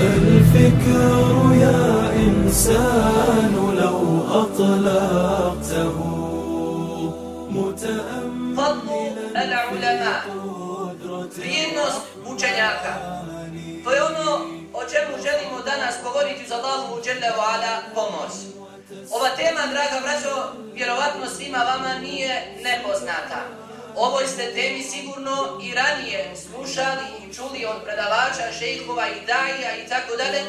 الفكر يا إنسان لو أطلقته فضل العلماء vrijednost učenjaka. To je ono o čemu želimo danas govoriti za Allahu Đelle Vala pomoć. Ova tema, draga braćo, vjerovatno svima vama nije nepoznata. Ovoj ste temi sigurno i ranije slušali i čuli od predavača, šejhova i daija i tako dalje,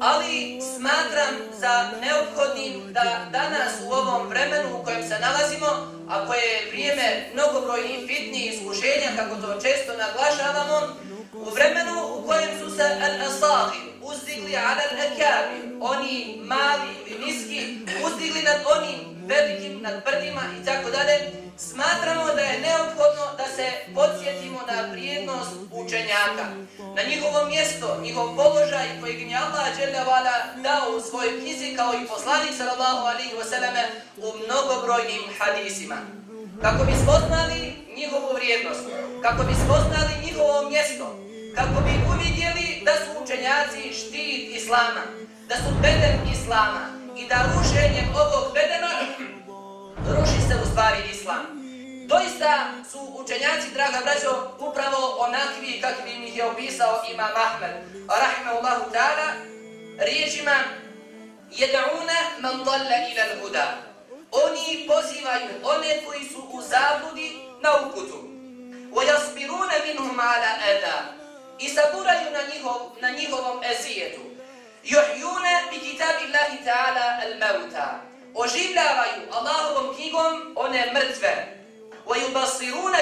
ali smatram za neophodnim da danas u ovom vremenu u kojem se nalazimo, a koje je vrijeme mnogobrojnih fitnih iskušenja, kako to često naglašavamo, u vremenu u kojem su se al-asahi uzdigli ala al-akabi, oni mali ili niski, uzdigli nad onim velikim, nad brdima i tako dalje, smatramo da je neophodno da se podsjetimo na vrijednost učenjaka, na njihovo mjesto, njihov položaj kojeg je Allah Đelevala dao u svojoj knjizi kao i poslanik sallallahu alihi vseleme u mnogobrojnim hadisima. Kako bi spoznali njihovu vrijednost, kako bi spoznali njihovo mjesto, kako bi uvidjeli da su učenjaci štit Islama, da su beden Islama i da rušenjem ovog i islam. Doista su učenjaci, draga braćo, upravo onakvi kakvi ih je opisao imam Ahmed. Rahimahullahu ta'ala, riječima jeda'una man dalla ila l'huda. Oni pozivaju one koji su u zabudi na uputu. وَيَصْبِرُونَ minhum ala أَذَىٰ I saburaju na, njihov, na njihovom ezijetu. يُحْيُونَ بِكِتَابِ ta'ala al-mauta Oživljavaju Allahovom knjigom one mrtve. Vajubasirune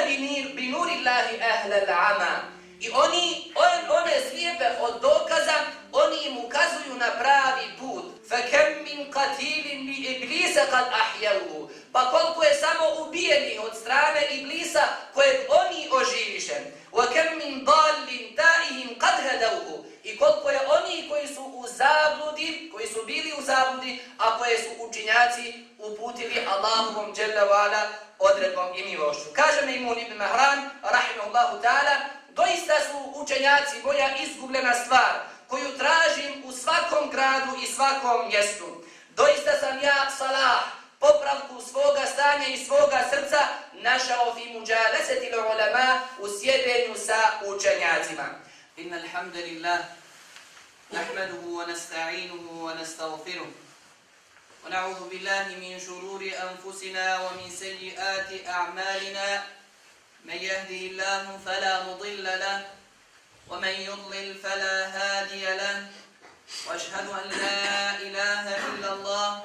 bi nuri Allahi ahle l'ama. I oni, on, one slijepe od dokaza, oni im ukazuju na pravi put. فَكَمْ مِنْ قَتِيلٍ بِإِبْلِيسَ قَدْ أَحْيَوْهُ Pa koliko je samo ubijeni od strane Iblisa kojeg oni oživiše. وَكَمْ مِنْ ضَالٍ تَائِهِمْ قَدْ هَدَوْهُ I koliko je oni koji su u zabludi, koji su bili u zabludi, a koje su učinjaci uputili Allahovom dželle wa'ala odredbom i milošću. Kaže mi Imun ibn Mahran, rahimahullahu ta'ala, doista su učenjaci moja izgubljena stvar, koju tražim u svakom gradu i svakom mjestu. Doista sam ja salah, popravku svoga stanja i svoga srca našao fi muđaleseti l'ulama u sjedenju sa učenjacima. Inna alhamdulillah, nahmaduhu wa nasta'inuhu wa nasta'ufiruh. ونعوذ بالله من شرور أنفسنا ومن سيئات أعمالنا من يهده الله فلا مضل له ومن يضلل فلا هادي له واشهد ان لا اله الا الله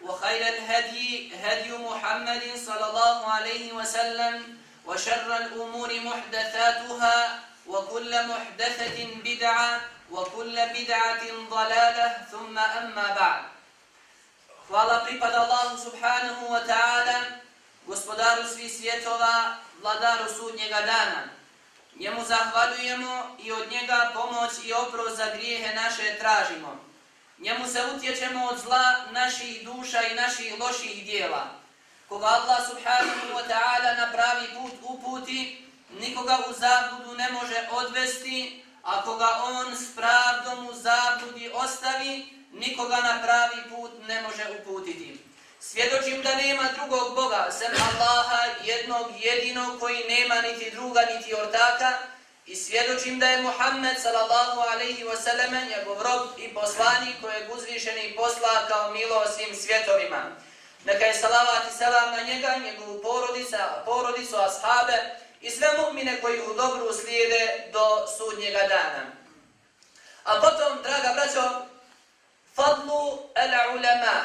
وخير الهدي هدي محمد صلى الله عليه وسلم وشر الأمور محدثاتها وكل محدثة بدعة وكل بدعة ضلالة ثم أما بعد فعلى قبل الله سبحانه وتعالى gospodaru svih svjetova, vladaru sudnjega dana. Njemu zahvaljujemo i od njega pomoć i oprost za grijehe naše tražimo. Njemu se utječemo od zla naših duša i naših loših dijela. Koga Allah subhanahu wa ta'ala na pravi put uputi, nikoga u zabludu ne može odvesti, a koga on s pravdom u zabludi ostavi, nikoga na pravi put ne može uputiti. Svjedočim da nema drugog Boga, sem Allaha, jednog, jedinog, koji nema niti druga, niti ortaka. I svjedočim da je Muhammed, sallallahu alaihi wa sallam, njegov rob i poslanik kojeg uzvišeni posla kao milo svim svjetovima. Neka je salavat i selam na njega, njegovu porodica, porodicu, ashabe i sve mu'mine koji u dobru slijede do sudnjega dana. A potom, draga braćo, fadlu el ulema,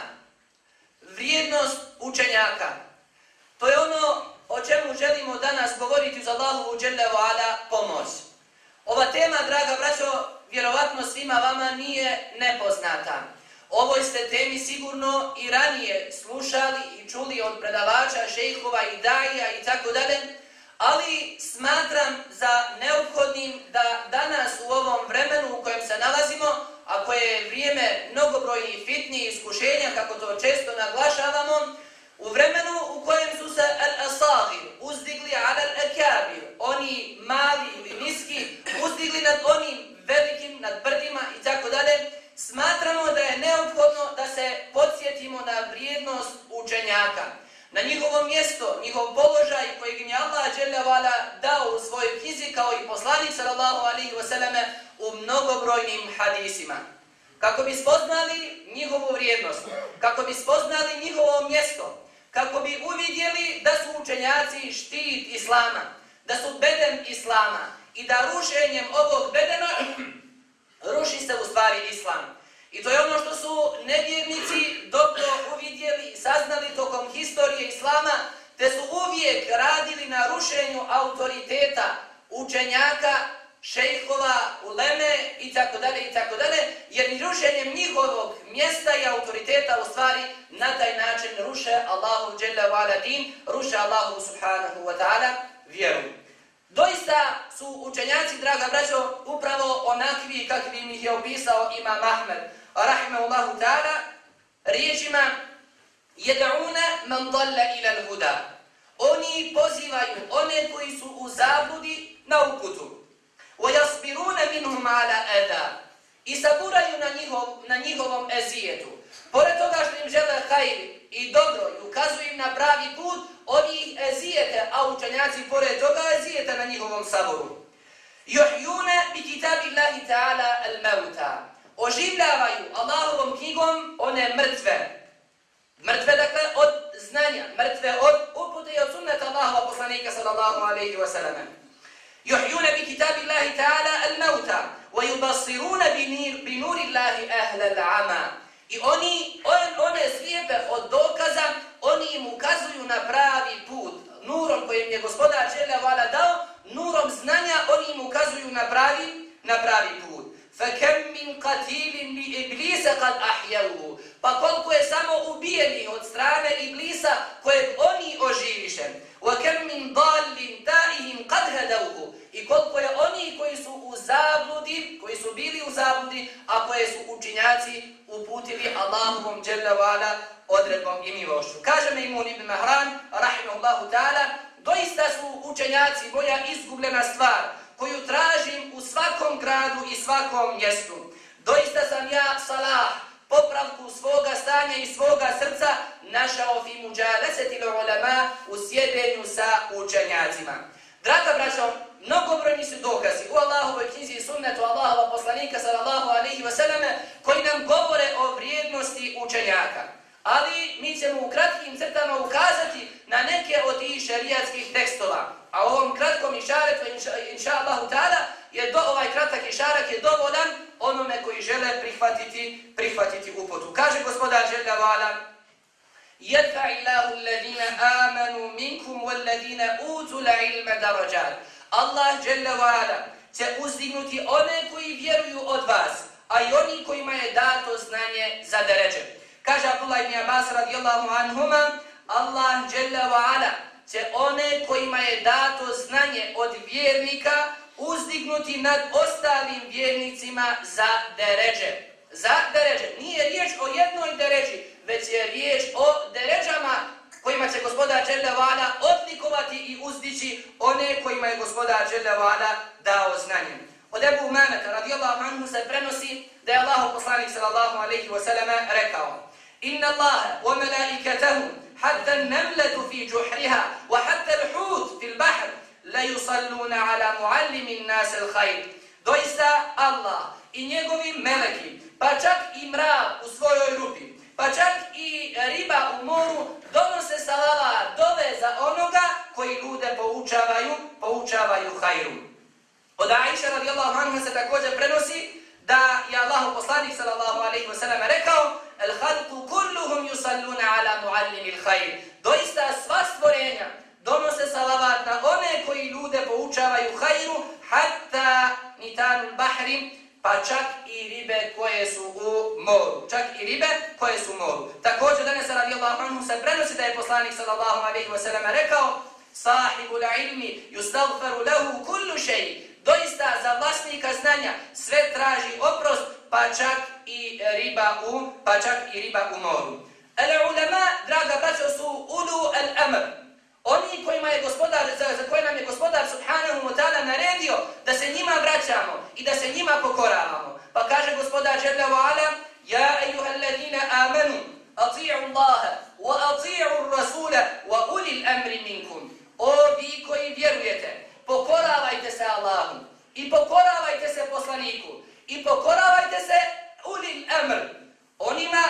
vrijednost učenjaka. To je ono o čemu želimo danas govoriti uz Allahu uđellevu ala pomoć. Ova tema, draga braćo, vjerovatno svima vama nije nepoznata. Ovoj ste temi sigurno i ranije slušali i čuli od predavača, šejhova i daija i tako dalje, ali smatram za neophodnim da danas u ovom vremenu u kojem se nalazimo, a koje je vrijeme mnogobrojnih fitnih iskušenja, kako to često naglašavamo, u vremenu u kojem su se al-asagir uzdigli ala al-akabir, oni mali ili niski, uzdigli nad onim velikim, nad brdima i tako dalje, smatramo da je neophodno da se podsjetimo na vrijednost učenjaka. Na njihovo mjesto, njihov položaj kojeg im je Allah dželjavala dao u svojoj knjizi kao i poslanik sallallahu alihi wasallame u mnogobrojnim hadisima. Kako bi spoznali njihovu vrijednost, kako bi spoznali njihovo mjesto, kako bi uvidjeli da su učenjaci štit Islama, da su beden Islama i da rušenjem ovog bedena ruši se u stvari islam. I to je ono što su nevjernici dobro uvidjeli saznali tokom historije islama, te su uvijek radili na rušenju autoriteta učenjaka, šejhova, uleme i tako dalje i tako dalje, jer ni rušenjem njihovog mjesta i autoriteta u stvari na taj način ruše Allahu dželle ve ala din, ruše Allahu subhanahu wa ta'ala vjeru. Doista su učenjaci, draga braćo, upravo onakvi kakvi ih je opisao Imam Ahmed, rahimehullahu ta'ala, riječima jed'una man dalla ila al-huda. Oni pozivaju one koji su u zabludi na uputu. وَيَصْبِرُونَ مِنْهُمْ عَلَى أَذَا. I saburaju na, njihov, na njihovom ezijetu. Pored toga što im žele hajr i dobro i ukazuju im na pravi put, oni ih ezijete, a učenjaci pored toga ezijete na njihovom saboru. Juhjune bi kitabi Allahi ta'ala al-mauta. Oživljavaju Allahovom knjigom one mrtve. Mrtve, dakle, od znanja. Mrtve od upute i od sunneta Allahova poslanika sallallahu alaihi wa sallam. Juhjune bi kitabi Allahi ta'ala al-mauta. Wa yubassiruna bi nuri Allahi ahla al-ama. I oni, on, one slijepe od dokaza, oni im ukazuju na pravi put. Nurom kojim je gospodar Želja Vala dao, nurom znanja, oni im ukazuju na pravi, na pravi put. فَكَمْ مِنْ قَتِيلٍ لِإِبْلِيسَ قَدْ أَحْيَوْهُ Pa koliko je samo ubijeni od strane Iblisa kojeg oni oživiše. وَكَمْ مِنْ ضَالٍ تَائِهِمْ قَدْ هَدَوْهُ I koliko je oni koji su u zabludi, koji su bili u zabludi, a koje su učinjaci uputili Allahovom dželjavala odredbom i milošću. Kaže mi imun ibn Mahran, rahimahullahu ta'ala, doista su učenjaci moja izgubljena stvar, koju tražim u svakom gradu i svakom mjestu. Doista sam ja, salah, popravku svoga stanja i svoga srca našao fi muđaleseti ulema u sjedenju sa učenjacima. Draga braćo, mnogobrojni su dokazi u Allahovoj knjizi i sunnetu Allahova poslanika sallallahu alaihi wasallam koji nam govore o vrijednosti učenjaka. Ali mi ćemo u kratkim crtama ukazati na neke od tih šerijatskih tekstova. A u ovom kratkom išaretu, inša, inša Allahu ta'ala, je do, ovaj kratak išarak je dovoljan onome koji žele prihvatiti, prihvatiti uputu. Kaže gospodar Želja Vala, يَدْفَعِ اللَّهُ الَّذِينَ آمَنُوا مِنْكُمْ وَالَّذِينَ أُوتُوا الْعِلْمَ دَرَجَاتِ Allah Jalla wa'ala će uzdignuti one koji vjeruju od vas, a i oni kojima je dato znanje za deređe. Kaže Abdullah ibn Abbas radijallahu anhuma, Allah Jalla wa'ala će one kojima je dato znanje od vjernika uzdignuti nad ostalim vjernicima za deređe. Za deređe. Nije riječ o jednoj deređi, već je riječ o deređama kojima će gospodar Đelevala odlikovati i uzdići one kojima je gospodar Đelevala dao znanje. Od Ebu Umameta radijallahu anhu se prenosi da je Allah poslanik sallallahu alaihi wa sallam rekao Inna Allahe wa melaikatahu hatta nemletu fi juhriha wa hatta l'hud fil bahru la yusalluna ala muallimin nas alkhair. Doista allah i njegovi meleki pa čak i mrav u svojoj rupi pa čak i riba u moru donose salava dove za onoga koji ljude poučavaju poučavaju khairu. Od aisha radijallahu anha se također prenosi da je Allahu poslanik sallallahu alejhi ve sellem rekao al khalqu kulluhum yusalluna ala muallimil khair. Doista sva stvorenja donose salavat na one koji ljude poučavaju hajru hatta nitanul bahri pa čak i ribe koje su u moru. Čak i ribe koje su u moru. Također danas radijallahu anhu se prenosi da je poslanik sallallahu alaihi wa sallam rekao sahibu la ilmi yustagfaru lahu kullu shay. Doista za vlasnika znanja sve traži oprost, pa čak i riba u, pa čak i riba u moru. Al ulama, draga braćo, su ulu al amr. Oni kojima je gospodar, za, za koje nam je gospodar subhanahu wa ta'ala naredio da se njima vraćamo i da se njima pokoravamo. Pa kaže gospodar Jalla wa ala, Ja ejuha alladina amanu, ati'u Allaha, wa ati'u Rasula, wa ulil amri minkum. O vi koji vjerujete, pokoravajte se Allahu i pokoravajte se poslaniku i pokoravajte se ulil amr, onima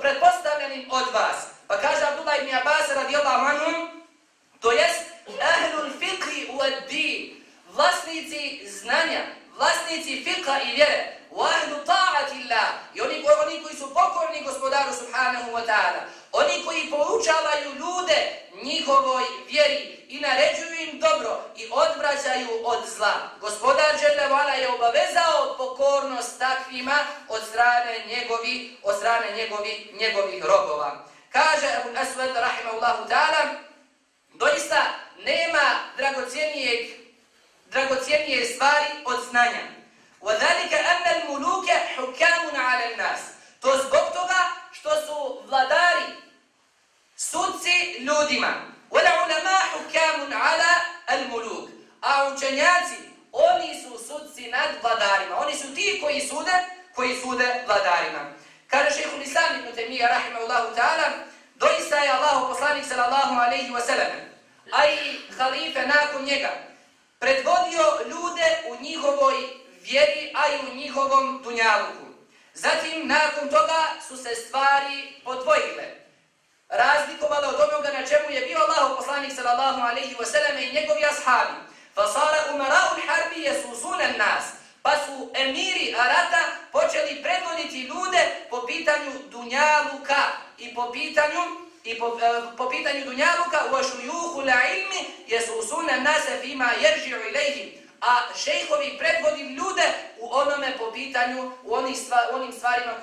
predpostavljenim od vas. Pa kaže Abdullah ibn Abbas radijallahu anhu, to jest ahlul fiqhi u ad-din, vlasnici znanja, vlasnici fiqha i vjere, u ahlu ta'ati Allah, i oni, oni koji su pokorni gospodaru subhanahu wa ta'ala, oni koji poučavaju ljude njihovoj vjeri i naređuju im dobro i odvraćaju od zla. Gospodar Đelevala je obavezao pokornost takvima od strane njegovi, od strane njegovi, njegovih robova. Kaže Abu Aswad rahimahullahu ta'ala, doista nema dragocijenijeg, dragocijenije stvari od znanja. وَذَلِكَ أَنَّ الْمُلُوكَ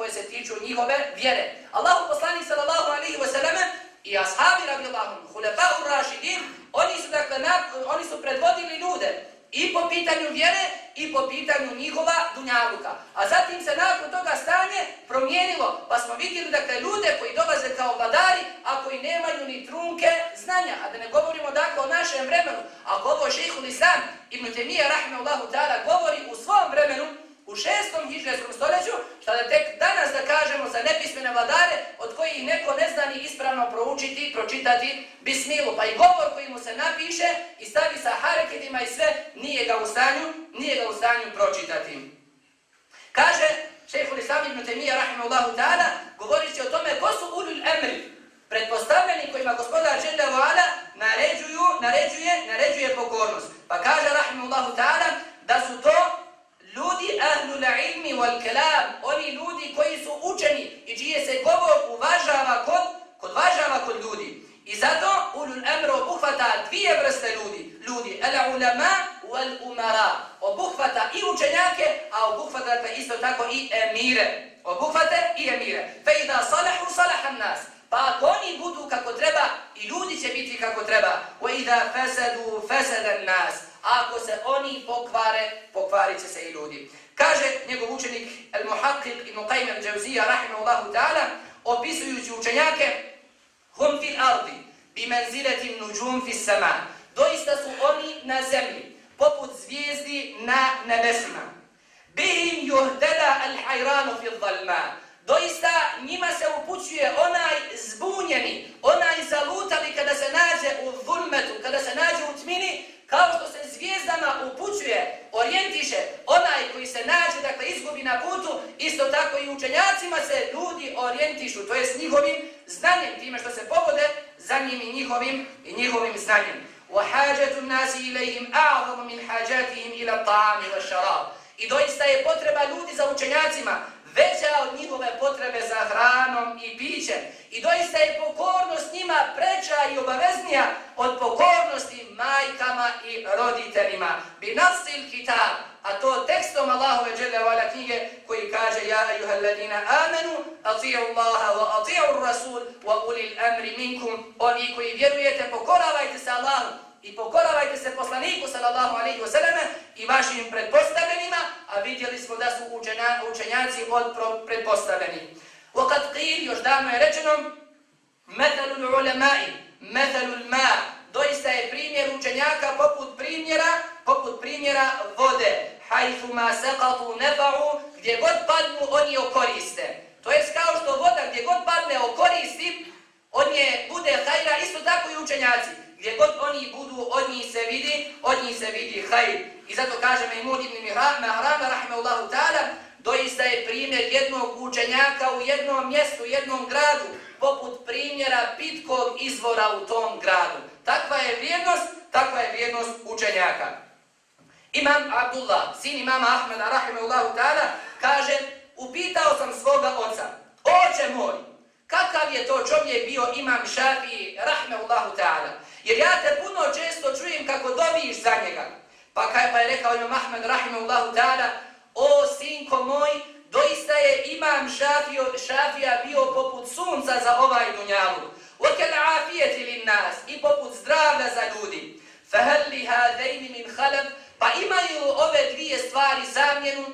koje se tiču njihove vjere. Allahu poslanik sallallahu alaihi wa sallam i ashabi radijallahu hulefa'u rašidin, oni su, dakle, na, oni su predvodili ljude i po pitanju vjere i po pitanju njihova dunjaluka. A zatim se nakon toga stanje promijenilo, pa smo vidjeli dakle ljude koji dolaze kao vladari, a koji nemaju ni trunke znanja. A da ne govorimo dakle o našem vremenu, ako ovo šeihul islam ibn Temija rahmeullahu ta'ala govori u svom vremenu, u šestom hiđarskom stoljeću, šta da tek danas da kažemo za nepismene vladare, od kojih neko ne zna ni ispravno proučiti, pročitati bismilu. Pa i govor koji mu se napiše i stavi sa hareketima i sve, nije ga u stanju, nije ga u stanju pročitati. Kaže šehhul Islam ibn Temija, rahimahullahu ta'ala, govorići o tome ko su ulul emri, pretpostavljeni kojima gospodar Žele Ala naređuju, naređuje, naređuje pokornost. Pa kaže, rahimahullahu ta'ala, da su to ljudi ahlul ilmi wal kalam, oni ljudi koji su učeni i čije se govor uvažava kod, kod važava kod ljudi. I zato ulul amr obuhvata dvije vrste ljudi. Ljudi, al ulama wal umara. Obuhvata i učenjake, a obuhvata isto tako i emire. Obuhvate i emire. Fe idha salahu salahan nas. Pa ako oni budu kako treba, i ljudi će biti kako treba. Wa idha fasadu fasadan nas ako se oni pokvare, pokvarit će se i ljudi. Kaže njegov učenik Al-Muhaqqib i Qaym Al-đavzija, rahimahullahu ta'ala, opisujući učenjake, hum fil ardi, bi menziletim nuđum fil sama. Doista su oni na zemlji, poput zvijezdi na nebesima. Bihim juhdela al-hajranu fil dhalma. Doista njima se upućuje onaj zbunjeni, onaj zalutali kada se nađe u zulmetu, kada se nađe u tmini, kao što se zvijezdama upućuje, orijentiše onaj koji se nađe, dakle izgubi na putu, isto tako i učenjacima se ljudi orijentišu, to je s njihovim znanjem, time što se povode za njim i njihovim, i njihovim znanjem. وحاجة الناس إليهم أعظم من حاجاتهم إلى الطعام والشراب I doista je potreba ljudi za učenjacima veća od njihove potrebe za hranom i pićem. I doista je pokornost njima preča i obaveznija od pokornosti majkama i roditeljima. Bi nasil kitab, a to tekstom Allahove džele vala knjige koji kaže Ja ayuha ladina amenu, atiju Allaha wa atiju Rasul wa ulil amri minkum. Oni koji vjerujete, pokoravajte se Allahu i pokoravajte se poslaniku sallallahu alaihi wasallam i vašim predpostavljenima, a vidjeli smo da su učenja, učenjaci od predpostavljeni. Wakad qil, još davno je rečeno, metalul ulemai, metalul ma, doista je primjer učenjaka poput primjera, poput primjera vode, hajfu ma saqatu nefa'u, gdje god padnu, oni okoriste. To je kao što voda gdje god padne okoristi, on je, bude hajra, isto tako i učenjaci gdje god oni budu, od njih se vidi, od njih se vidi hajr. I zato kaže Mejmud ibn Mihrama, rahimahullahu ta'ala, doista je primjer jednog učenjaka u jednom mjestu, u jednom gradu, poput primjera pitkog izvora u tom gradu. Takva je vrijednost, takva je vrijednost učenjaka. Imam Abdullah, sin imama Ahmeda, rahimahullahu ta'ala, kaže, upitao sam svoga oca, oče moj, kakav je to čovjek bio imam Šafiji, rahmeullahu ta'ala, Jer ja te puno često čujem kako dobiš za njega. Pa kaj pa je rekao imam Ahmed rahmeullahu ta'ala, o sinko moj, doista je imam šafio, šafija bio poput sunca za ovaj dunjalu. Okel afijeti li nas i poput zdravlja za ljudi. Fahal li hadejni min halab, pa imaju ove dvije stvari zamjenu,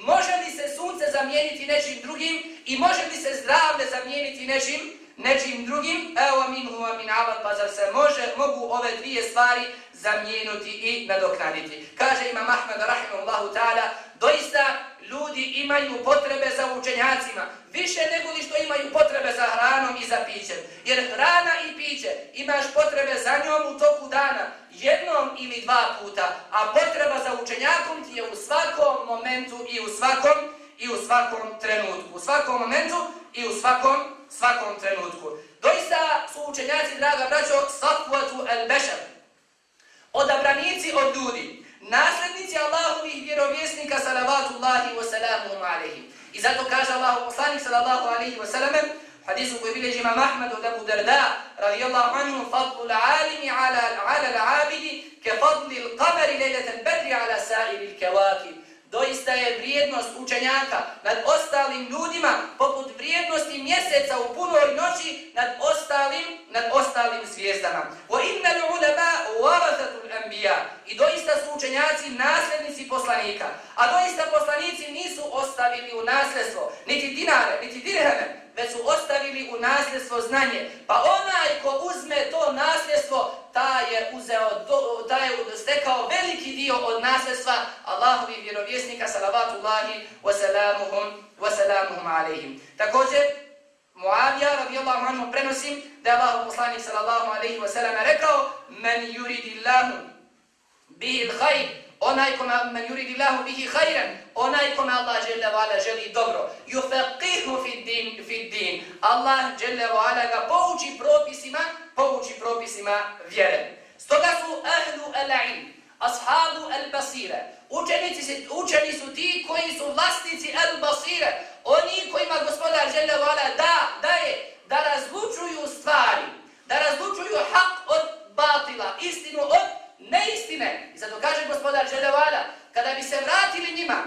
može li se sunce zamijeniti nečim drugim i može li se zdravlje zamijeniti nečim nečim drugim, evo min huva min aval, pa zar se može, mogu ove dvije stvari zamijenuti i nadoknaditi. Kaže imam Ahmed rahimahullahu ta'ala, doista ljudi imaju potrebe za učenjacima, više nego li što imaju potrebe za hranom i za pićem. Jer hrana i piće imaš potrebe za njom u toku dana, jednom ili dva puta, a potreba za učenjakom ti je u svakom momentu i u svakom i u svakom trenutku. U svakom momentu i u svakom svakom trenutku. Doista su učenjaci, draga braćo, safvatu el-bešar. Odabranici od ljudi. Nasljednici Allahovih vjerovjesnika, salavatullahi wa salamu alaihim. I zato kaže Allah, poslanik sallallahu alaihi wa sallam, hadisu koji bilježi imam Ahmed od Abu Darda, radijallahu anhu, fadlu l'alimi ala l'abidi, ke fadli l'kamari lejleten bedri ala sa'iri l'kevakib doista je vrijednost učenjaka nad ostalim ljudima poput vrijednosti mjeseca u punoj noći nad ostalim nad ostalim zvijezdama. Wa inna ulama warathatul anbiya. I doista su učenjaci nasljednici poslanika. A doista poslanici nisu ostavili u nasljedstvo niti dinare, niti dirheme, već su ostavili u nasljedstvo znanje. Pa onaj ko uzme to nasljedstvo, ta je uzeo, ta je stekao veliki dio od nasljedstva Allahovi vjerovjesnika, salavatullahi wa salamuhum, wa salamuhum alaihim. Također, Muavija, radijallahu anhu, prenosim da je Allah poslanik sallallahu alaihi wa sallam rekao Men yuridillahu bihil khayr onaj kome men yuridi Allahu bihi khayran onaj kome Allah dželle ve ala želi dobro. Yufaqihu fi din fi din. Allah dželle ve ala ga pouči propisima pouči propisima vjere. Stoga su ahlu al-ilm ashabu al-basira učenici se, učeni su ti koji su vlasnici al-basira oni kojima gospodar žele vala da daje da razlučuju stvari da razlučuju hak od batila istinu od neistine. I zato kaže gospodar Želevala, kada bi se vratili njima,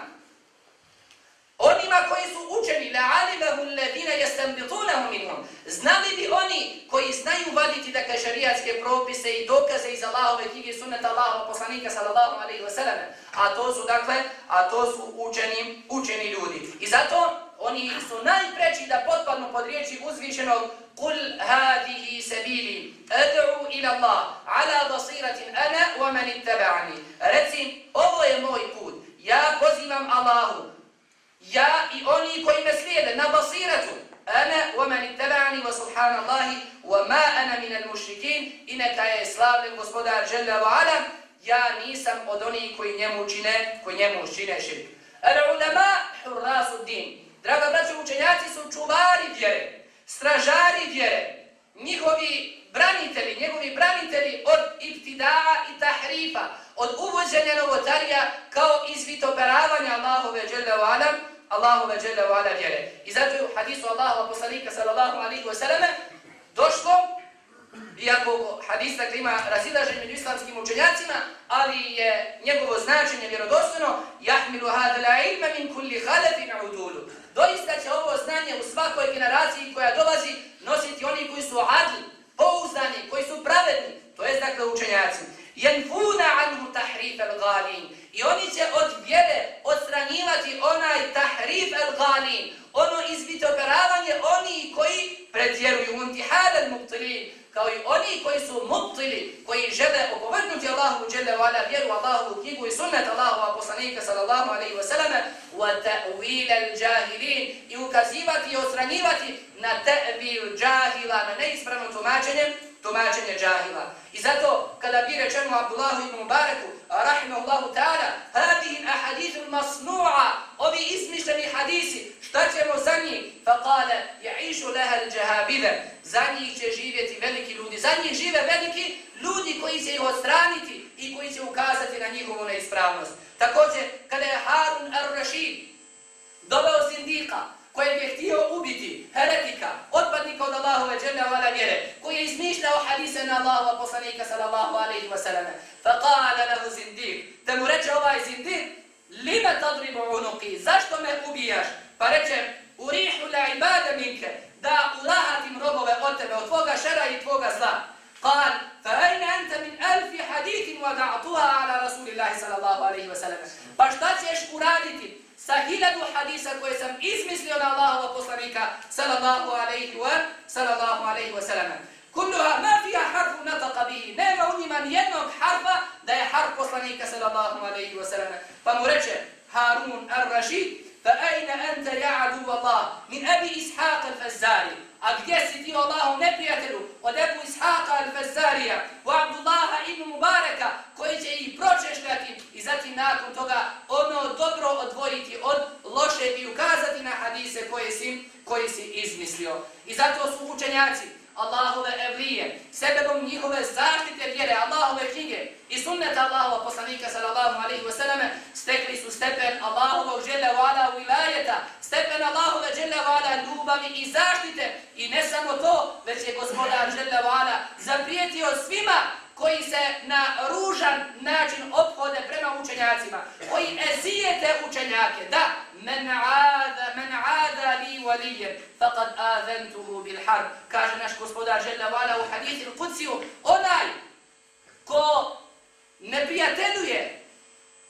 onima koji su učeni, la'alimahu alladhina yastanbitunahu minhum, znali bi oni koji znaju vaditi da kaže šarijatske propise i dokaze iz Allahove knjige i sunneta Allahova poslanika sallallahu alejhi ve sellem, a to su dakle, a to su učeni, učeni ljudi. I zato oni su najpreći da potpadnu pod riječi uzvišenog قل هذه سبيلي أدعو إلى الله على بصيرة أنا ومن اتبعني Reci, ovo je moj put. Ja pozivam Allahu. Ja i oni koji me slijede na basiratu. Ana wa man ittaba'ani wa subhanallahi wa ma ana min al-mushrikin. I neka je slavljen gospodar Jalla wa Ala. Ja nisam od onih koji njemu čine, koji njemu čine širk. Al-ulama hurrasu din. Draga braćo, učenjaci su čuvari vjere stražari vjere, njihovi branitelji, njegovi branitelji od ibtidaa i tahrifa, od uvođenja novotarija kao izvitoperavanja Allahove dželle ve alam, Allahove dželle ve alam vjere. I zato je u hadisu Allahova poslanika sallallahu alaihi wa sallam došlo, iako hadis dakle ima razilaženje među islamskim učenjacima, ali je njegovo značenje vjerodostojno, jahmilu hadla ilma min kulli halefin udulu. Doista će ovo znanje u svakoj generaciji koja dolazi nositi oni koji su adli, pouzdani, koji su pravedni, to je dakle učenjaci. Jenfuna anhu tahrif al-galin. I oni će od vjere odstranjivati onaj tahrif al-galin, ono izbitokaravanje oni koji pretjeruju untihad al-mubtilin, kao i oni koji su mubtili, koji žele opovrnuti Allahu dželle vala vjeru Allahu knjigu i sunnet Allahu poslanika sallallahu alejhi ve wa ta'wil al-jahilin i ukazivati i odstranjivati na ta'wil jahila, na neispravno tumačenje, tumačenje džahila. I zato kada bi rečeno Abdullahu ibn Mubaraku, rahimahullahu ta'ala, hadihi ahadithu masnu'a, ovi izmišljeni hadisi, šta ćemo za njih? Fa kale, ja'išu leha džahabide. za njih će živjeti veliki ljudi, za njih žive veliki ljudi koji će ih odstraniti i koji će ukazati na njihovu neispravnost. Također, kada je Harun ar-Rashid dobao sindika, kojeg je htio ubiti heretika, otpadni od wa jalla wa la gere. Koji je izmišljao hadise na Allahu wa poslanika sallallahu alaihi wa sallam. Fa qala lahu zindir. Da mu reče ovaj zindir, lima tadribu unuki, zašto me ubijaš? Pa reče, urihu la ibada minke, da ulahatim robove od tebe, od tvoga šera i tvoga zla. قال فأين أنت من ألف حديث وضعتها على رسول الله صلى الله عليه وسلم باش تاتيش أرادتي sa hiljadu hadisa koje sam izmislio na Allahova poslanika sallallahu alaihi wa sallallahu alaihi wa sallam. Kulluha ma fija harfu nataka bihi. Nema u njima nijednog harfa da je harf poslanika sallallahu alaihi wa sallam. Pa mu reče Harun ar-Rashid فأين ajna anta عدو Allah min abi إسحاق al-Fazzari. A gdje si ti Allahu neprijatelju od Ebu Ishaqa al-Fazarija u Abdullaha ibn Mubareka koji će ih pročešljati i zatim nakon toga ono dobro odvojiti od loše i ukazati na hadise koje si, koji si izmislio. I zato su učenjaci Allahove evlije, sebebom njihove zaštite vjere, Allahove knjige i sunneta Allahova poslanika sallallahu alaihi wasallam stekli su stepen Allahovog žele vala wilajeta, stepen Allahove žele vala ljubavi i zaštite. I ne samo to, već je gospodar žele vala zaprijetio svima koji se na ružan način obhode prema učenjacima, koji ezijete učenjake, da, men aada, men aada li walijem, faqad aventuhu bil harb, kaže naš gospodar Žele Vala u hadithi Kudsiju, onaj ko ne prijateljuje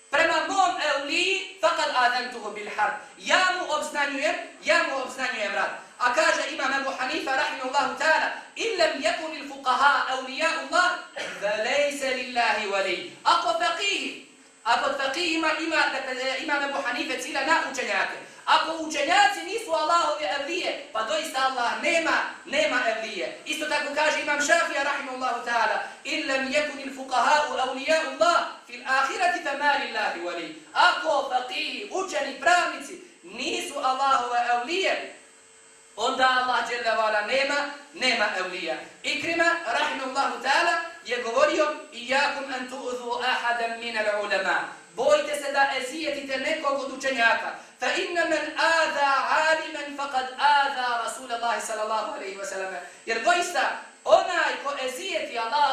prema mom evliji, faqad aventuhu bil harb, ja mu obznanjujem, ja mu obznanjujem rad. A kaže imam Abu Hanifa rahimahullahu ta'ala, illam yakun il fuqaha awliya Allah, fa laysa lillahi wali. Ako faqih, ako faqih ima ima Abu Hanifa cila na učenjake. Ako učenjaci nisu Allahove evlije, pa doista Allah nema, nema evlije. Isto tako kaže imam Šafija rahimahullahu ta'ala, illam yakun il fuqaha awliya Allah, fil akhirati fa lillahi wali. Ako faqih, učeni pravnici nisu Allahove evlije, onda Allah dželjavala nema, nema evlija. Ikrima, rahimahullahu ta'ala, je govorio Iyakum an tu'udhu ahadan min al-ulama. Bojte se da ezijetite nekog od učenjaka. Fa inna man adha aliman faqad adha Rasulullahi sallallahu alaihi wa sallam. Jer doista, onaj ko ezijeti Allah,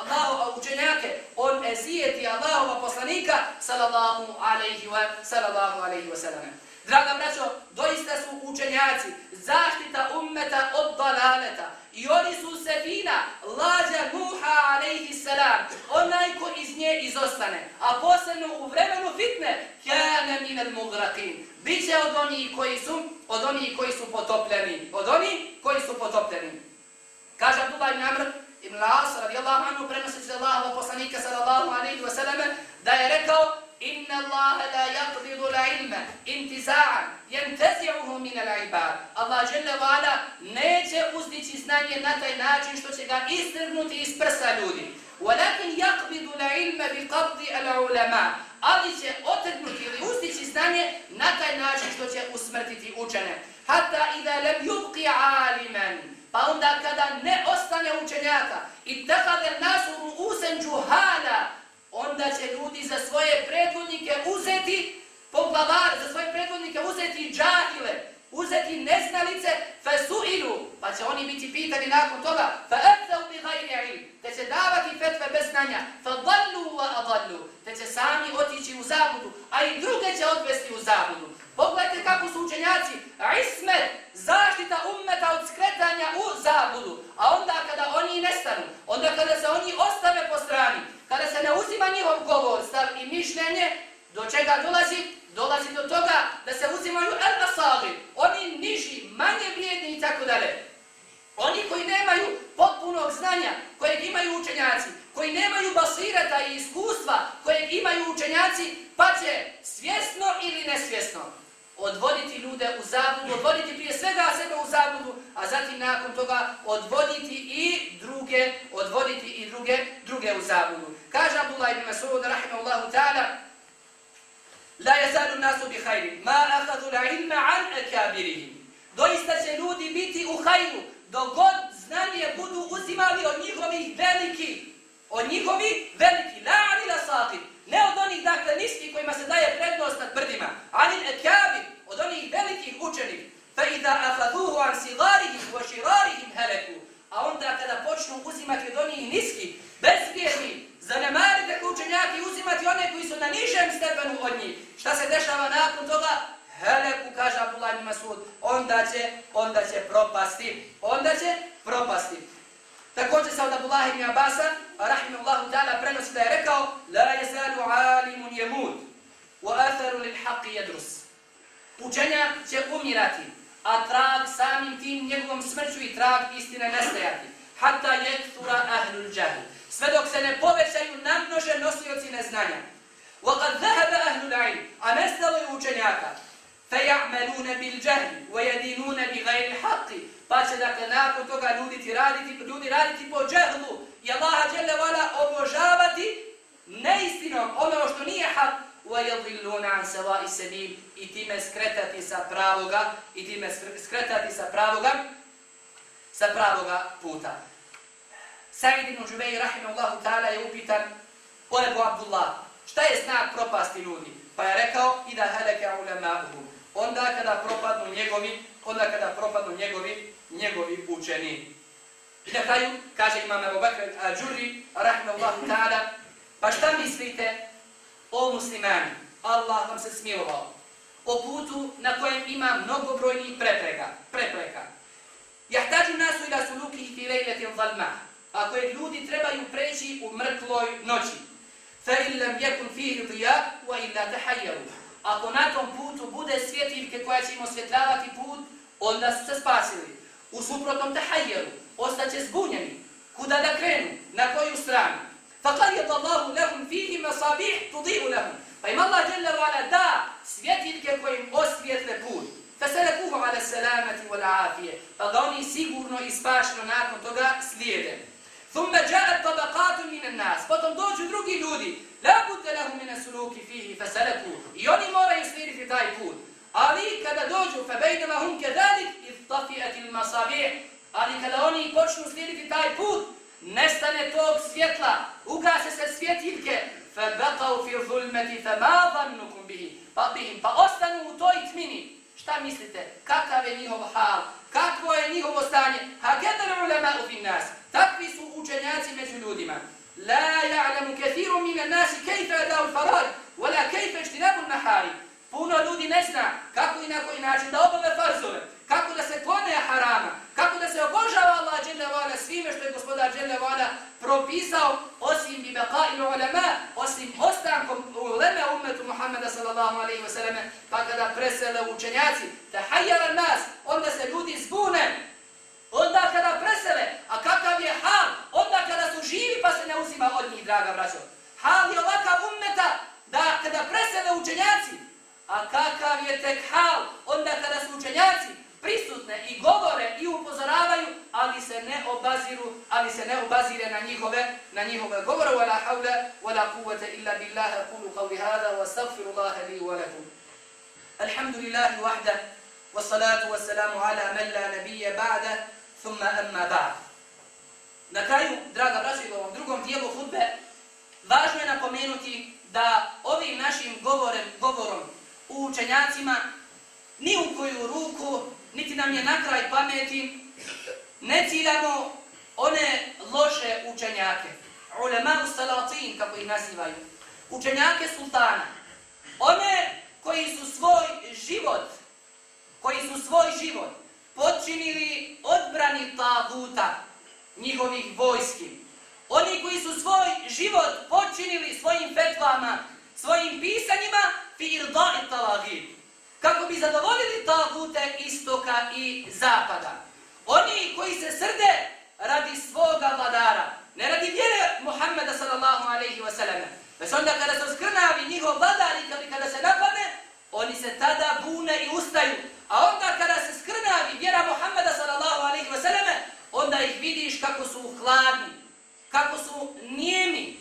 Allah učenjake, on ezijeti Allahova poslanika sallallahu alaihi wa sallam. Draga braćo, doista su učenjaci zaštita ummeta od dalaleta. I oni su sefina, lađa Nuha alaihi salam, onaj ko iz nje izostane. A posebno u vremenu fitne, kjane minel mugratin. Biće od onih koji su, od onih koji su potopljeni. Od onih koji su potopljeni. Kaže Abdullah ibn Amr ibn As radijallahu anhu, prenosi se Allahu poslanika sallallahu alaihi wa sallam, da je rekao, Inna Allaha la yaqbidu al-ilma intiza'an yantazi'uhu min al-ibad. Allah dželle vada neće uzdići znanje na taj način što će ga istrgnuti iz prsa ljudi. Walakin yaqbidu al-ilma bi qabdi al-ulama. Ali će otrgnuti ili uzdići znanje na taj način što će usmrtiti učene. Hatta idha lam yubqi 'aliman. Pa onda kada ne ostane učenjaka i takade nasu ru'usan juhala, on onda će ljudi za svoje predvodnike uzeti poglavar, za svoje predvodnike uzeti džahile, uzeti neznalice, fe su'ilu, pa će oni biti pitani nakon toga, fe eftau bi gajri te će davati fetve bez znanja, fe dallu wa adallu, te će sami otići u zabudu, a i druge će odvesti u zabudu. Pogledajte kako su učenjaci, ismet, zaštita ummeta od skretanja u zabudu, a onda kada oni nestanu, onda kada se oni ostave po strani, kada se ne uzima njihov govor, stav i mišljenje, do čega dolazi? Dolazi do toga da se uzimaju al-asali, oni niži, manje vrijedni i tako dalje. Oni koji nemaju potpunog znanja, kojeg imaju učenjaci, koji nemaju basirata i iskustva, kojeg imaju učenjaci, pa će svjesno ili nesvjesno odvoditi ljude u zabudu, odvoditi prije svega sebe u zabudu, a zatim nakon toga odvoditi i druge, odvoditi i druge, druge u zabudu. Kaže Abdullah ibn Mas'ud, rahimahullahu ta'ala, La yazalu nasu bi khairin ma akhadhu al-ilma an akabirihim. Doista će ljudi biti u hajru dok god znanje budu uzimali od njihovih veliki, od njihovih veliki, la anila saqib, ne od onih dakle niski kojima se daje prednost nad brdima, anil ekabir, od onih velikih učenih, fa idha afaduhu an sigarihim wa shirarihim heleku, a onda kada počnu uzimati od onih niski, bezvjerni, zanemarite učenjaki uzimati one koji su na nižem stepenu od njih, šta se dešava nakon toga? Heleku, kaže Abdullah ibn Masud, onda će, onda će propasti, onda će propasti. Također se od Abdullah ibn Abasa, rahimahullahu ta'ala, prenosi da je rekao La jezalu alimun jemud, wa atharu lil haqi jedrus. Učenjak će umirati, a trag samim tim njegovom smrću i trag istine nestajati. Hatta jektura ahlul džahil. Sve dok se ne povećaju namnože nosioci neznanja. Wa kad zahaba ahlul ayn, a nestalo je učenjaka. فَيَعْمَلُونَ بِالْجَهْلِ وَيَدِينُونَ بِغَيْرِ الْحَقِّ Pa će dakle nakon toga ljudi raditi, ljudi raditi po džehlu i Allaha dželle vala obožavati neistinom ono što nije hak وَيَضِلُّونَ عَنْ سَوَاءِ سَبِيلِ i time skretati sa pravoga i time skretati sa pravoga sa pravoga puta. Sa'id ibn Jubayr rahimahullahu ta'ala je upitan o Ebu Abdullah, šta je znak propasti ljudi? Pa je rekao, ida haleke ulema'uhum onda kada propadnu njegovi, onda kada propadnu njegovi, njegovi učeni. I na kraju, kaže imam Ebu Bakr al-đurri, rahimahullahu ta'ala, pa šta mislite o muslimani? Allah vam se smilovao. O putu na kojem ima mnogobrojnih prepreka. prepreka. Jahtađu nasu ila suluki i filejleti zalma. Ako je ljudi trebaju preći u mrtvoj noći. Fa illam yakun fihi dija, wa illa tahayyaru ako na tom putu bude svjetiljke koja će im osvjetljavati put, onda su se spasili. U suprotnom tahajjeru, ostaće zbunjeni. Kuda da krenu? Na koju stranu? فقيض الله لهم فيه مصابيح تضيء لهم. فإن الله جل وعلا دا سبيت الكويم أو سبيت لبول فسلكوه على السلامة والعافية. فضوني سيقورنو إسباشنو ناكم تغا سليدن ثم جاءت طبقات من الناس. فتم دوجو دروقي دودي لا بد لهم من السلوك فيه. فسلكوه. يوني مورا يسير في تاي بول Ali kada dođu, fa bejdama hum kedalik, i tafijat il masabih, ali kada oni počnu slijediti taj put, nestane tog svjetla, ugase se svjetiljke, fa baqaw fi zulmati fa ma dhannukum bihi. Pa bihim, pa ostanu u toj tmini. Šta mislite? Kakav je njihov hal? Kakvo je njihovo stanje? Ha kedar ulema u fin nas. Takvi su učenjaci među ljudima. La ja'lamu kathiru min an-nas kayfa yada'u al-faraj, wala kayfa ijtinabu an-nahari. Puno ljudi ne zna kako i na koji način da obave farzove, kako da se klone harama, kako da se obožava Allah dželle vala svime što je gospodar dželle vala propisao osim bi baqa'i ulema, osim ostankom ulema ummetu Muhammeda sallallahu alejhi ve pa kada presele učenjaci, tahajjala nas, onda se ljudi zbune, Onda kada presele, a kakav je hal, onda kada su živi pa se ne uzima od njih, draga braćo. Hal je ovakav ummeta da kada presele učenjaci, a kakav je tek hal, onda kada su učenjaci prisutne i govore i upozoravaju, ali se ne obaziru, ali se ne obazire na njihove, na njihove govore, wala haula wala kuvvete illa billaha, kulu qavli hada, wa stagfirullaha li wa lakum. Alhamdulillahi wahda, wa salatu wa salamu ala man la nabije ba'da, thumma amma ba'd. Na kraju, draga braća, u ovom drugom dijelu hudbe, važno je napomenuti da ovim našim govorem, govorom u učenjacima ni u koju ruku, niti nam je na kraj pameti, ne ciljamo one loše učenjake. ulemaru salatin, kako ih nazivaju. Učenjake sultana. One koji su svoj život, koji su svoj život počinili odbrani taguta njihovih vojski. Oni koji su svoj život počinili svojim fetvama, svojim pisanjima, fi irda'i talagid. Kako bi zadovoljili tagute istoka i zapada. Oni koji se srde radi svoga vladara, ne radi vjere Muhammeda sallallahu alaihi wa sallam. Već onda kada se skrnavi njihov vladar i kada se napadne, oni se tada bune i ustaju. A onda kada se skrnavi vjera Muhammeda sallallahu alaihi wa sallam, onda ih vidiš kako su hladni, kako su nijemi.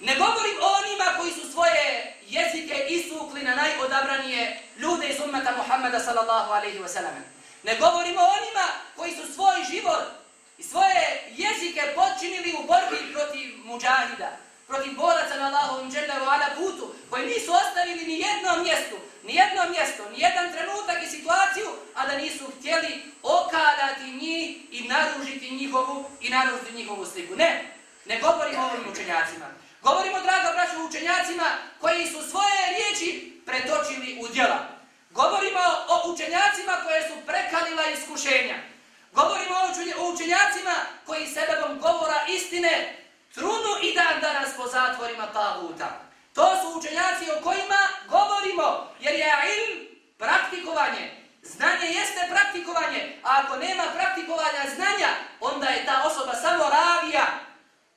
Ne govorim o onima koji su svoje jezike isukli na najodabranije ljude iz ummeta Muhammeda sallallahu alaihi wa sallam. Ne govorimo o onima koji su svoj život i svoje jezike počinili u borbi protiv muđahida, protiv boraca na Allahovom dželjavu ala putu, koji nisu ostavili ni jedno mjesto, ni jedno mjesto, ni jedan trenutak i situaciju, a da nisu htjeli okadati njih i naružiti njihovu i naružiti njihovu sliku. Ne, ne govorimo o ovim učenjacima. Govorimo, draga braćo, učenjacima koji su svoje riječi pretočili u djela. Govorimo o učenjacima koje su prekalila iskušenja. Govorimo o učenjacima koji sebebom govora istine trunu i dan danas po zatvorima taguta. To su učenjaci o kojima govorimo, jer je ilm praktikovanje. Znanje jeste praktikovanje, a ako nema praktikovanja znanja, onda je ta osoba samo ravija.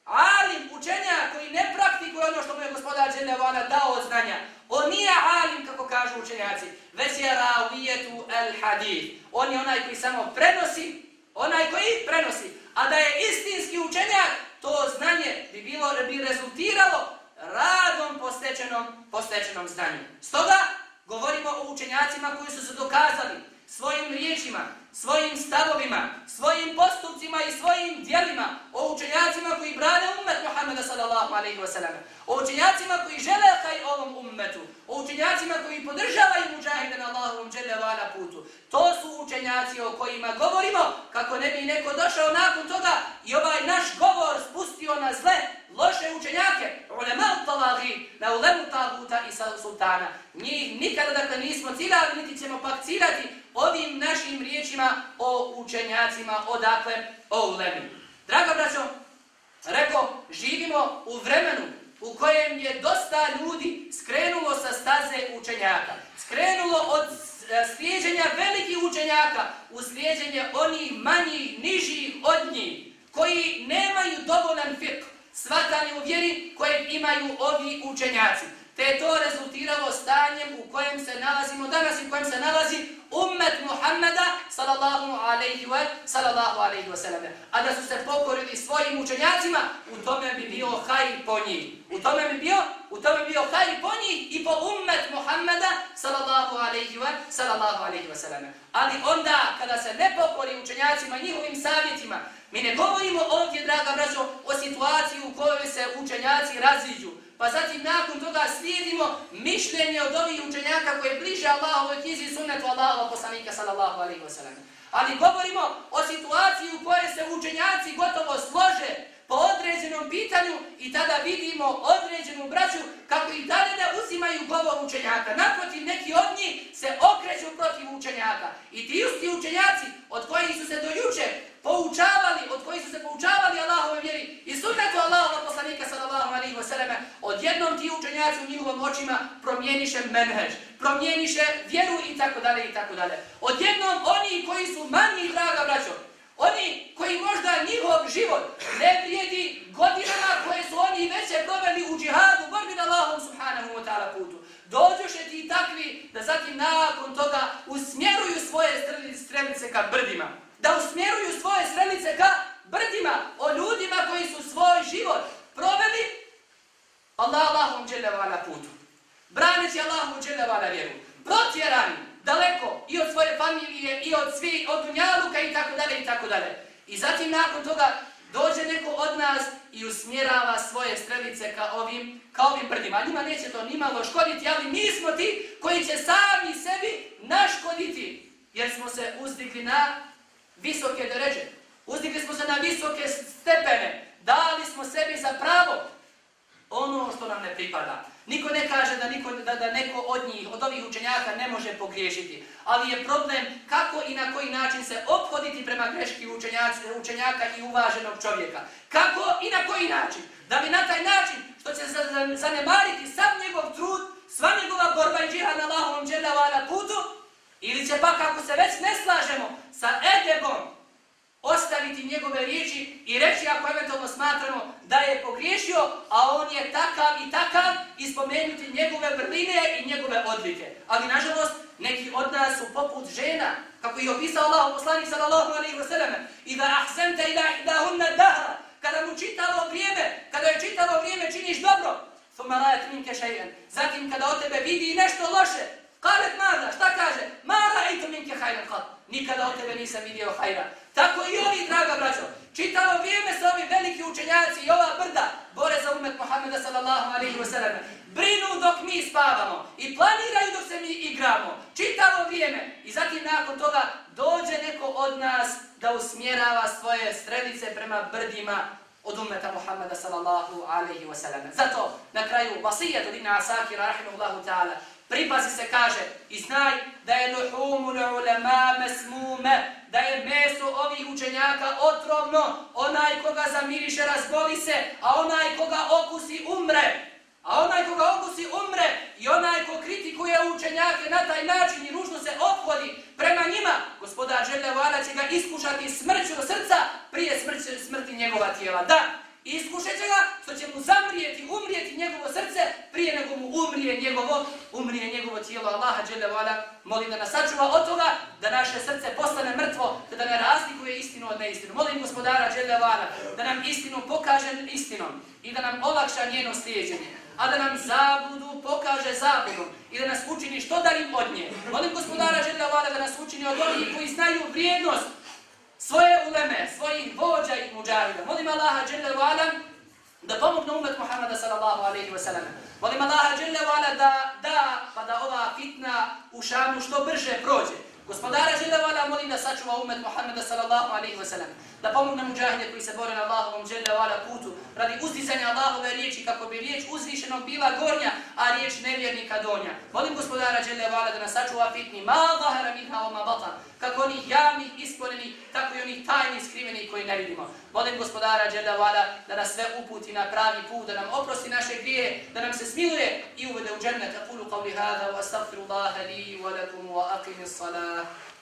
Alim učenja koji ne praktikuje ono što mu je gospodar Đelevana dao od znanja. On nije alim, kako kažu učenjaci, već je ravijetu el hadith. On je onaj koji samo prenosi, onaj koji prenosi. A da je istinski učenjak, to znanje bi bilo bi rezultiralo radom postečenom, postečenom znanju. Stoga govorimo o učenjacima koji su se dokazali svojim riječima, svojim stavovima, svojim postupcima i svojim dijelima, o učenjacima koji brane ummet Muhammeda sallallahu alaihi wa sallam, o učenjacima koji žele kaj ovom ummetu, o učenjacima koji podržavaju muđahide na Allahovom dželevala putu. To su učenjaci o kojima govorimo, kako ne bi neko došao nakon toga i ovaj naš govor spustio na zle, loše učenjake, ulema talagi, na ulemu taguta i sultana. Njih nikada dakle nismo ciljali, niti ćemo pak ciljati ovim našim riječima o učenjacima, odakle o ulemi. Draga braćo, reko, živimo u vremenu u kojem je dosta ljudi skrenulo sa staze učenjaka. Skrenulo od e, slijeđenja velikih učenjaka u slijeđenje onih manjih, nižih od njih, koji nemaju dovoljan fiqh, svatanje u vjeri koje imaju ovi učenjaci. Te je to rezultiralo stanjem u kojem se nalazimo danas i u kojem se nalazi Muhammeda sallallahu alaihi wa sallallahu alaihi wa sallam. A da su se pokorili svojim učenjacima, u tome bi bio hajr po njih. U tome bi bio, u tome bi bio hajr po njih i po ummet Muhammeda sallallahu alaihi wa sallallahu alaihi wa sallam. Ali onda, kada se ne pokori učenjacima njihovim savjetima, mi ne govorimo ovdje, draga braćo, o situaciji u kojoj se učenjaci raziđu, pa zatim nakon toga slijedimo mišljenje od ovih učenjaka koje bliže Allahovoj knjizi sunnetu Allahova poslanika sallallahu alaihi wa sallam. Ali govorimo o situaciji u kojoj se učenjaci gotovo slože po određenom pitanju i tada vidimo određenu braću kako i dalje ne uzimaju govor učenjaka. Naprotiv, neki od njih se okreću protiv učenjaka. I ti isti učenjaci od kojih su se dojuče poučavali, od kojih su se poučavali Allahove vjeri i sunnetu Allahova poslanika sallallahu alaihi wa sallam, odjednom ti učenjaci u njihovom očima promijeniše menheđ, promijeniše vjeru i tako dalje i tako dalje. Odjednom oni koji su manji draga braćo, oni koji možda njihov život ne vrijedi godinama koje su oni već proveli u džihadu, borbi na Allahom subhanahu wa ta'ala putu. Dođuše ti takvi da zatim nakon toga usmjeruju svoje strelice ka brdima da usmjeruju svoje strelice ka brdima o ljudima koji su svoj život proveli Allah Allahom dželeva na putu. Braneći Allahom dželeva na vjeru. Protjerani daleko i od svoje familije i od svi, od dunjaluka i tako dalje i tako dalje. I zatim nakon toga dođe neko od nas i usmjerava svoje strelice ka ovim, ka ovim prdima. Njima neće to nimalo škoditi, ali mi smo ti koji će sami sebi naškoditi. Jer smo se uzdigli na visoke deređe. Uzdigli smo se na visoke stepene. Dali smo sebi za pravo ono što nam ne pripada. Niko ne kaže da, niko, da, da neko od njih, od ovih učenjaka ne može pogriješiti. Ali je problem kako i na koji način se obhoditi prema greški učenjaka i uvaženog čovjeka. Kako i na koji način. Da bi na taj način što će zanemariti sam njegov trud, sva njegova borba i džihad na Allahovom dželjavala putu, ili će pa kako se već ne slažemo sa edebom, ostaviti njegove riječi i reći ako eventualno smatramo da je pogriješio, a on je takav i takav i spomenuti njegove vrline i njegove odlike. Ali nažalost, neki od nas su poput žena, kako je opisao Allah, poslanik sallallahu alaihi wa sallam, i da ahsente ila idahunna dahra, kada mu čitalo vrijeme, kada je čitalo vrijeme činiš dobro, thumma rajat minke šejen, zatim kada o tebe vidi nešto loše, kalet mada, šta kaže? Ma rajtu minke hajran kad, nikada od tebe nisam vidio hajra. Tako i oni, draga braćo, čitalo vrijeme sa ovi veliki učenjaci i ova brda bore za umet Muhammeda sallallahu alaihi wa sallam. Brinu dok mi spavamo i planiraju dok se mi igramo. Čitalo vrijeme i zatim nakon toga dođe neko od nas da usmjerava svoje strelice prema brdima od umeta Muhammeda sallallahu alaihi wa sallam. Zato na kraju vasijet od Ibn Asakira rahimahullahu ta'ala pripazi se kaže i znaj da je luhumu ulema mesmume, da je meso ovih učenjaka otrovno, onaj koga zamiriše razboli se, a onaj koga okusi umre. A onaj koga okusi umre i onaj ko kritikuje učenjake na taj način i ružno se obhodi prema njima, gospodar Želja Vala će ga iskušati smrću srca prije smrti, smrti njegova tijela. Da, iskušat će ga što će mu zamrijeti, umrijeti njegovo srce prije nego mu umrije njegovo, umrije njegovo tijelo. Allaha dželle vala molim da nas sačuva od toga da naše srce postane mrtvo, da ne razlikuje istinu od neistinu. Molim gospodara dželle vala da nam istinu pokaže istinom i da nam olakša njeno slijedjenje a da nam zabudu pokaže zabudu i da nas učini što dalim od nje. Molim gospodara Želja Vala da nas učini od onih koji znaju vrijednost svoje uleme, svojih vođa i muđahida. Molim Allaha Jalla vala da pomogne umet Muhammada sallallahu alaihi wa sallam. Molim Allaha Jalla wa'ala da, da, pa da ova fitna u šamu što brže prođe. Gospodara Jalla molim da sačuva umet Muhammeda sallallahu alaihi wa sallam da pomogne muđahide koji se bore na Allahovom dželle vala putu radi uzdizanja Allahove riječi kako bi riječ uzvišenog bila gornja, a riječ nevjernika donja. Molim gospodara dželle vala da nas sačuva fitni ma zahara minha oma batan, kako oni javnih ispoljenih, tako i oni tajni skriveni koji ne vidimo. Molim gospodara dželle vala da nas sve uputi na pravi put, da nam oprosti naše grije, da nam se smiluje i uvede u džennet. Aqulu qawli hada wa astaghfirullaha li wa lakum wa aqimis salah.